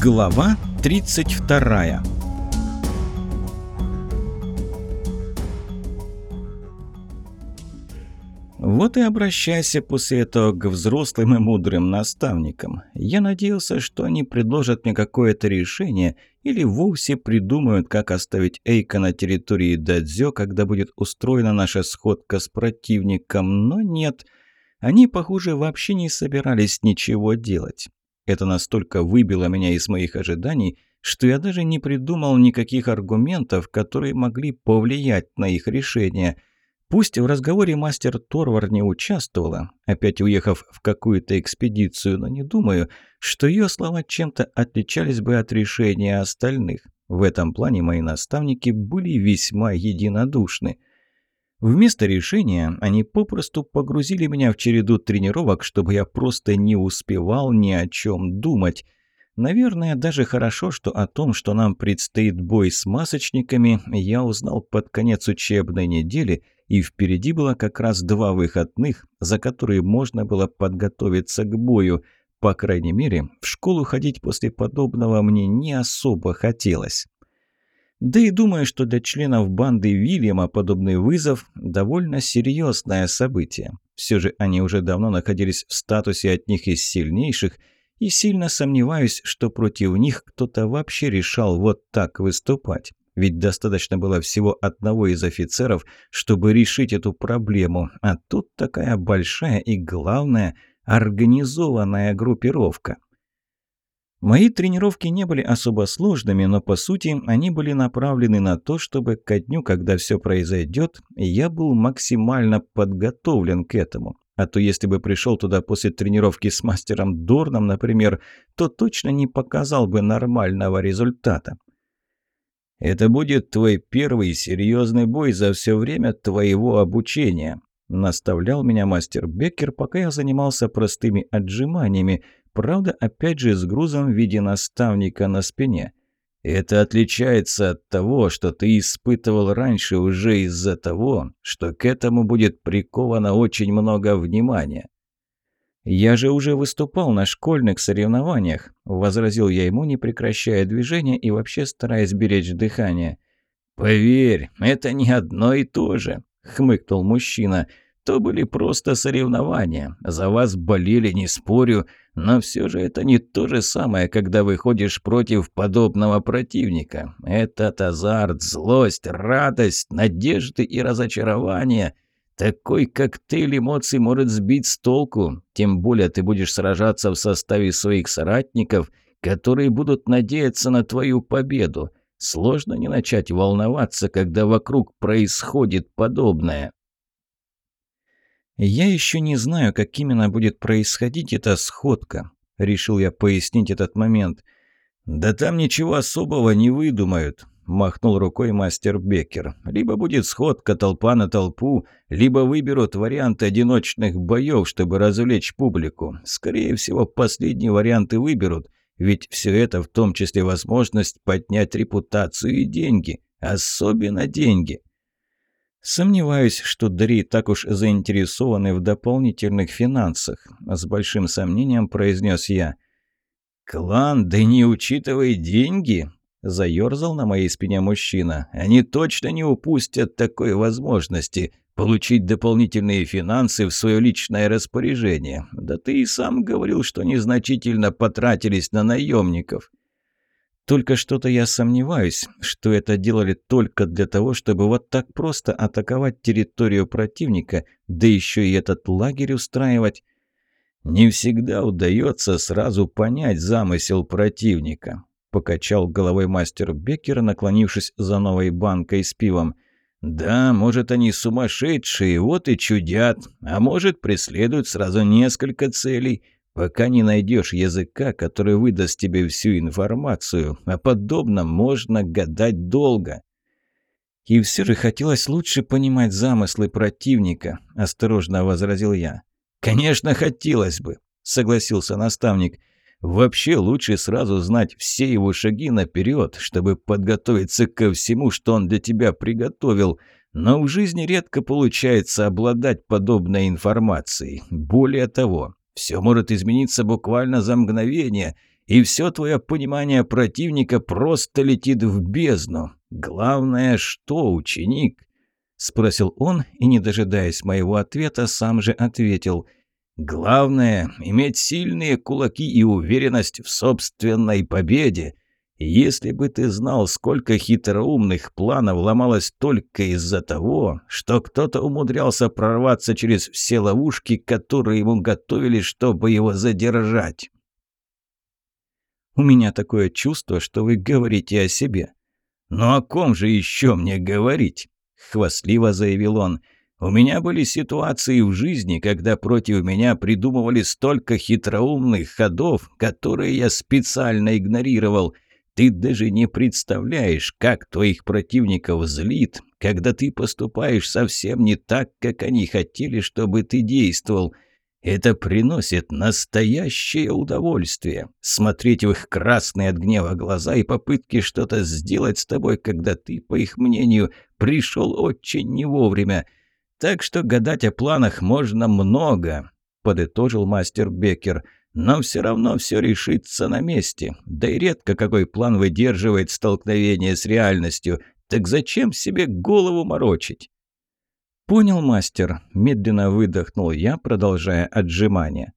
Глава 32 Вот и обращайся после этого к взрослым и мудрым наставникам. Я надеялся, что они предложат мне какое-то решение или вовсе придумают, как оставить Эйка на территории Дадзё, когда будет устроена наша сходка с противником, но нет. Они, похоже, вообще не собирались ничего делать. Это настолько выбило меня из моих ожиданий, что я даже не придумал никаких аргументов, которые могли повлиять на их решение – Пусть в разговоре мастер Торвар не участвовала, опять уехав в какую-то экспедицию, но не думаю, что ее слова чем-то отличались бы от решения остальных. В этом плане мои наставники были весьма единодушны. Вместо решения они попросту погрузили меня в череду тренировок, чтобы я просто не успевал ни о чем думать. Наверное, даже хорошо, что о том, что нам предстоит бой с масочниками, я узнал под конец учебной недели – и впереди было как раз два выходных, за которые можно было подготовиться к бою. По крайней мере, в школу ходить после подобного мне не особо хотелось. Да и думаю, что для членов банды Вильяма подобный вызов – довольно серьезное событие. Все же они уже давно находились в статусе одних из сильнейших, и сильно сомневаюсь, что против них кто-то вообще решал вот так выступать. Ведь достаточно было всего одного из офицеров, чтобы решить эту проблему. А тут такая большая и, главное, организованная группировка. Мои тренировки не были особо сложными, но по сути они были направлены на то, чтобы ко дню, когда все произойдет, я был максимально подготовлен к этому. А то если бы пришел туда после тренировки с мастером Дорном, например, то точно не показал бы нормального результата. Это будет твой первый серьезный бой за все время твоего обучения», – наставлял меня мастер Беккер, пока я занимался простыми отжиманиями, правда, опять же с грузом в виде наставника на спине. Это отличается от того, что ты испытывал раньше уже из-за того, что к этому будет приковано очень много внимания. «Я же уже выступал на школьных соревнованиях», – возразил я ему, не прекращая движения и вообще стараясь беречь дыхание. «Поверь, это не одно и то же», – хмыкнул мужчина. «То были просто соревнования. За вас болели, не спорю, но все же это не то же самое, когда выходишь против подобного противника. Этот азарт, злость, радость, надежды и разочарование – такой коктейль эмоций может сбить с толку, тем более ты будешь сражаться в составе своих соратников, которые будут надеяться на твою победу. Сложно не начать волноваться, когда вокруг происходит подобное. «Я еще не знаю, как именно будет происходить эта сходка», — решил я пояснить этот момент. «Да там ничего особого не выдумают. – махнул рукой мастер Беккер. «Либо будет сходка толпа на толпу, либо выберут вариант одиночных боев, чтобы развлечь публику. Скорее всего, последний вариант и выберут, ведь все это в том числе возможность поднять репутацию и деньги. Особенно деньги». Сомневаюсь, что Дри так уж заинтересованы в дополнительных финансах, с большим сомнением произнес я. «Клан, да не учитывай деньги!» Заёрзал на моей спине мужчина. «Они точно не упустят такой возможности получить дополнительные финансы в свое личное распоряжение. Да ты и сам говорил, что незначительно потратились на наемников». Только что-то я сомневаюсь, что это делали только для того, чтобы вот так просто атаковать территорию противника, да еще и этот лагерь устраивать. Не всегда удается сразу понять замысел противника. Покачал головой мастер Беккер, наклонившись за новой банкой с пивом. «Да, может, они сумасшедшие, вот и чудят, а может, преследуют сразу несколько целей, пока не найдешь языка, который выдаст тебе всю информацию. О подобном можно гадать долго». «И все же хотелось лучше понимать замыслы противника», – осторожно возразил я. «Конечно, хотелось бы», – согласился наставник – Вообще лучше сразу знать все его шаги наперед, чтобы подготовиться ко всему, что он для тебя приготовил. Но в жизни редко получается обладать подобной информацией. Более того, все может измениться буквально за мгновение, и все твое понимание противника просто летит в бездну. Главное, что, ученик?» Спросил он и, не дожидаясь моего ответа, сам же ответил. «Главное — иметь сильные кулаки и уверенность в собственной победе. Если бы ты знал, сколько хитроумных планов ломалось только из-за того, что кто-то умудрялся прорваться через все ловушки, которые ему готовили, чтобы его задержать». «У меня такое чувство, что вы говорите о себе». «Ну о ком же еще мне говорить?» — хвастливо заявил он. «У меня были ситуации в жизни, когда против меня придумывали столько хитроумных ходов, которые я специально игнорировал». Ты даже не представляешь, как твоих противников злит, когда ты поступаешь совсем не так, как они хотели, чтобы ты действовал. Это приносит настоящее удовольствие. Смотреть в их красные от гнева глаза и попытки что-то сделать с тобой, когда ты, по их мнению, пришел очень не вовремя. Так что гадать о планах можно много, подытожил мастер Беккер. Но все равно все решится на месте. Да и редко какой план выдерживает столкновение с реальностью. Так зачем себе голову морочить? «Понял, мастер», – медленно выдохнул я, продолжая отжимания.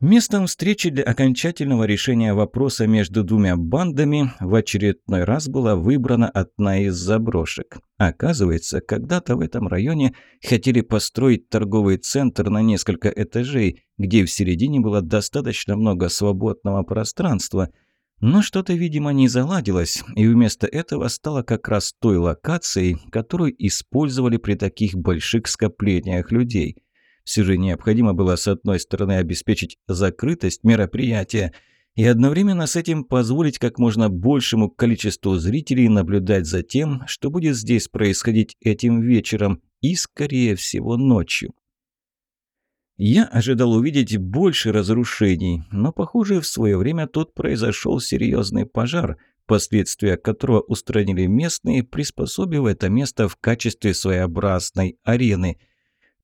Местом встречи для окончательного решения вопроса между двумя бандами в очередной раз была выбрана одна из заброшек. Оказывается, когда-то в этом районе хотели построить торговый центр на несколько этажей, где в середине было достаточно много свободного пространства – но что-то, видимо, не заладилось, и вместо этого стало как раз той локацией, которую использовали при таких больших скоплениях людей. Все же необходимо было, с одной стороны, обеспечить закрытость мероприятия, и одновременно с этим позволить как можно большему количеству зрителей наблюдать за тем, что будет здесь происходить этим вечером и, скорее всего, ночью. Я ожидал увидеть больше разрушений, но, похоже, в свое время тут произошел серьезный пожар, последствия которого устранили местные, приспособив это место в качестве своеобразной арены.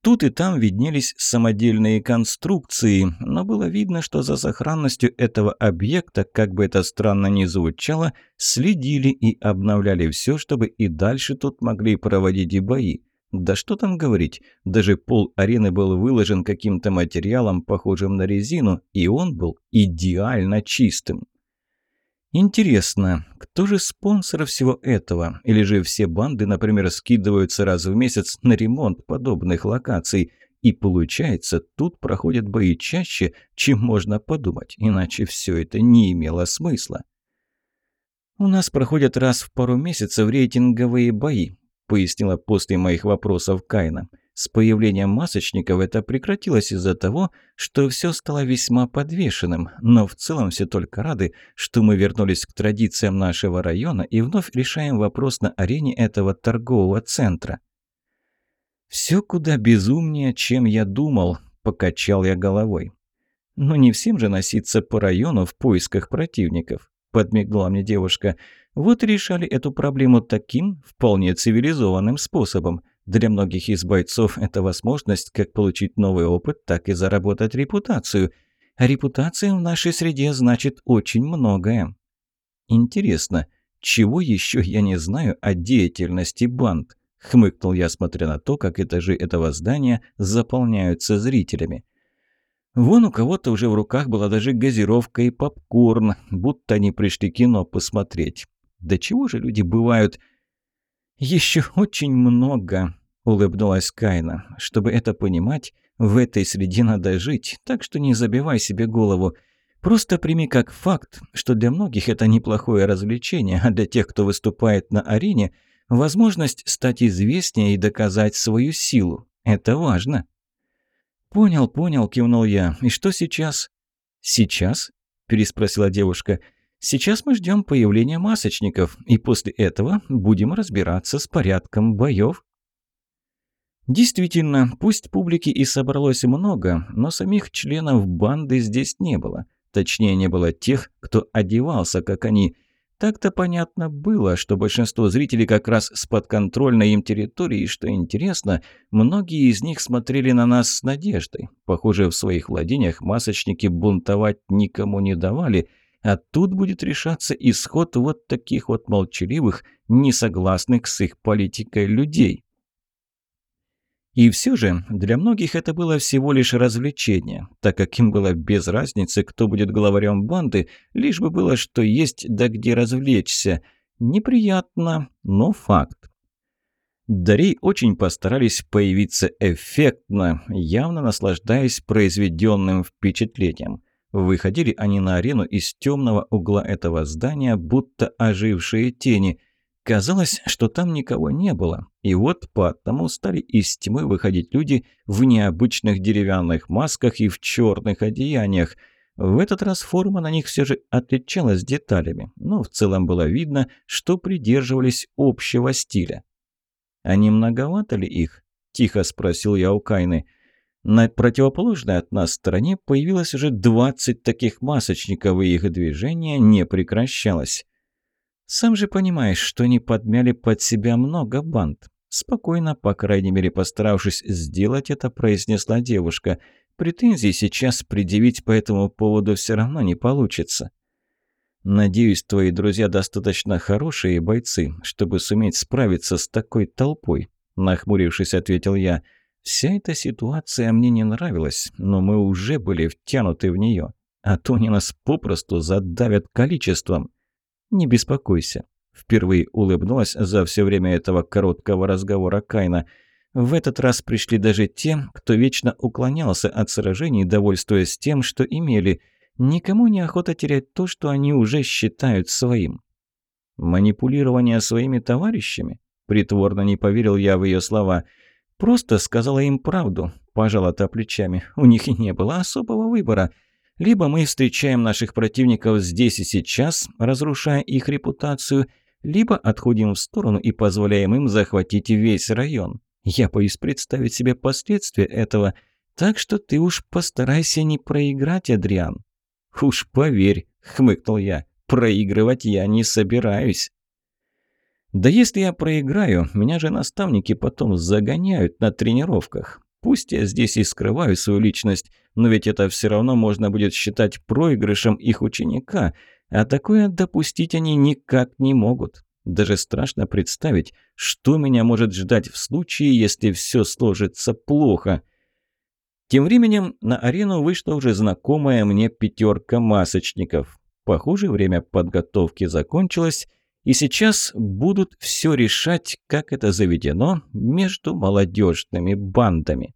Тут и там виднелись самодельные конструкции, но было видно, что за сохранностью этого объекта, как бы это странно ни звучало, следили и обновляли все, чтобы и дальше тут могли проводить и бои. Да что там говорить, даже пол арены был выложен каким-то материалом, похожим на резину, и он был идеально чистым. Интересно, кто же спонсор всего этого? Или же все банды, например, скидываются раз в месяц на ремонт подобных локаций? И получается, тут проходят бои чаще, чем можно подумать, иначе все это не имело смысла. У нас проходят раз в пару месяцев рейтинговые бои, пояснила после моих вопросов Кайна. С появлением масочников это прекратилось из-за того, что все стало весьма подвешенным, но в целом все только рады, что мы вернулись к традициям нашего района и вновь решаем вопрос на арене этого торгового центра. «Все куда безумнее, чем я думал», – покачал я головой. «Но не всем же носиться по району в поисках противников», – подмигнула мне девушка. Вот решали эту проблему таким, вполне цивилизованным способом. Для многих из бойцов это возможность как получить новый опыт, так и заработать репутацию. А репутация в нашей среде значит очень многое. Интересно, чего еще я не знаю о деятельности банд? Хмыкнул я, смотря на то, как этажи этого здания заполняются зрителями. Вон у кого-то уже в руках была даже газировка и попкорн, будто они пришли кино посмотреть. Да чего же люди бывают? Еще очень много, улыбнулась Кайна. Чтобы это понимать, в этой среде надо жить, так что не забивай себе голову. Просто прими как факт, что для многих это неплохое развлечение, а для тех, кто выступает на арене, возможность стать известнее и доказать свою силу. Это важно. «Понял, понял», — кивнул я. «И что сейчас?» «Сейчас?» — переспросила девушка. Сейчас мы ждем появления масочников, и после этого будем разбираться с порядком боев. Действительно, пусть публики и собралось много, но самих членов банды здесь не было. Точнее, не было тех, кто одевался, как они. Так-то понятно было, что большинство зрителей как раз с подконтрольной им территории, и, что интересно, многие из них смотрели на нас с надеждой. Похоже, в своих владениях масочники бунтовать никому не давали, а тут будет решаться исход вот таких вот молчаливых, несогласных с их политикой людей. И все же для многих это было всего лишь развлечение, так как им было без разницы, кто будет главарем банды, лишь бы было что есть да где развлечься. Неприятно, но факт. Дарей очень постарались появиться эффектно, явно наслаждаясь произведенным впечатлением. Выходили они на арену из темного угла этого здания, будто ожившие тени. Казалось, что там никого не было, и вот по одному стали из тьмы выходить люди в необычных деревянных масках и в черных одеяниях. В этот раз форма на них все же отличалась деталями, но в целом было видно, что придерживались общего стиля. «А не многовато ли их?» – тихо спросил я у Кайны. На противоположной от нас стороне появилось уже 20 таких масочников, и их движение не прекращалось. Сам же понимаешь, что они подмяли под себя много банд. Спокойно, по крайней мере постаравшись сделать это, произнесла девушка. Претензий сейчас предъявить по этому поводу все равно не получится. Надеюсь, твои друзья достаточно хорошие бойцы, чтобы суметь справиться с такой толпой, нахмурившись, ответил я. Вся эта ситуация мне не нравилась, но мы уже были втянуты в нее, а то они нас попросту задавят количеством. «Не беспокойся», – впервые улыбнулась за все время этого короткого разговора Кайна. «В этот раз пришли даже те, кто вечно уклонялся от сражений, довольствуясь тем, что имели. Никому не охота терять то, что они уже считают своим». «Манипулирование своими товарищами?» Притворно не поверил я в ее слова. «Просто сказала им правду», – пожала та плечами. «У них и не было особого выбора». Либо мы встречаем наших противников здесь и сейчас, разрушая их репутацию, либо отходим в сторону и позволяем им захватить весь район. Я боюсь представить себе последствия этого, так что ты уж постарайся не проиграть, Адриан». «Уж поверь», — хмыкнул я, — «проигрывать я не собираюсь». «Да если я проиграю, меня же наставники потом загоняют на тренировках. Пусть я здесь и скрываю свою личность, но ведь это все равно можно будет считать проигрышем их ученика, а такое допустить они никак не могут. Даже страшно представить, что меня может ждать в случае, если все сложится плохо. Тем временем на арену вышла уже знакомая мне пятерка масочников. Похоже, время подготовки закончилось, и сейчас будут все решать, как это заведено между молодежными бандами.